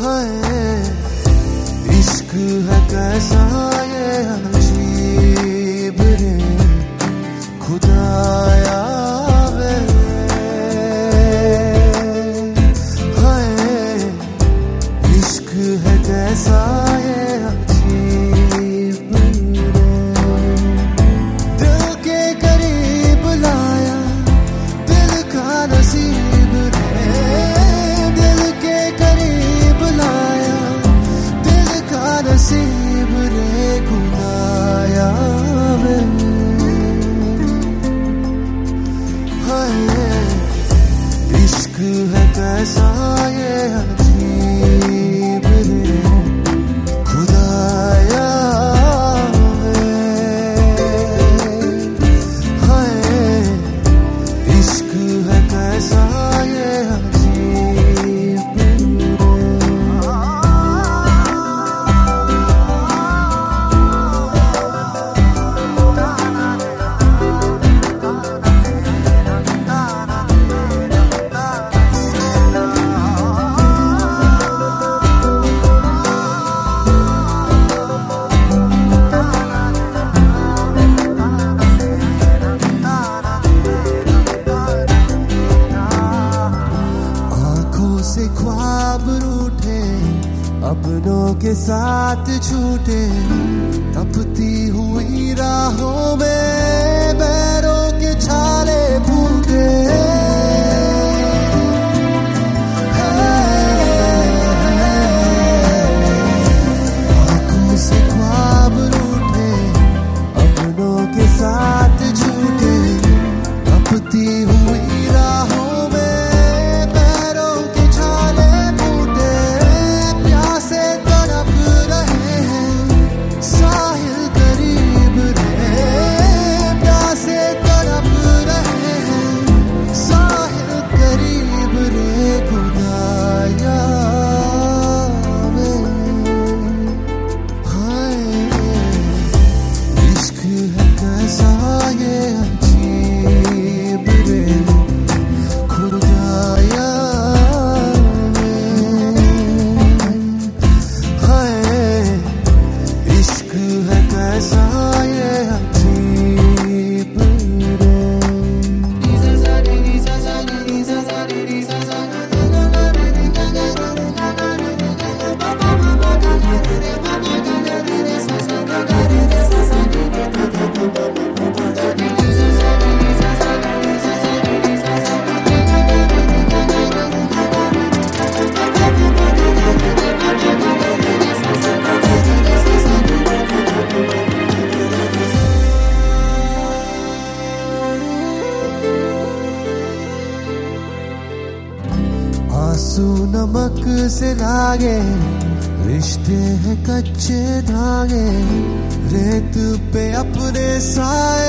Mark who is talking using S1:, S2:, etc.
S1: है। इश्क है कैसा ये? हमें है कैसा ये अलग अपनों के साथ छूटे तपती हुई राहों में बैरों के छाले फूटे। है कैसा ये आँसू नमक से लागे रिश्ते हैं कच्चे धागे। रेत पे अपने साए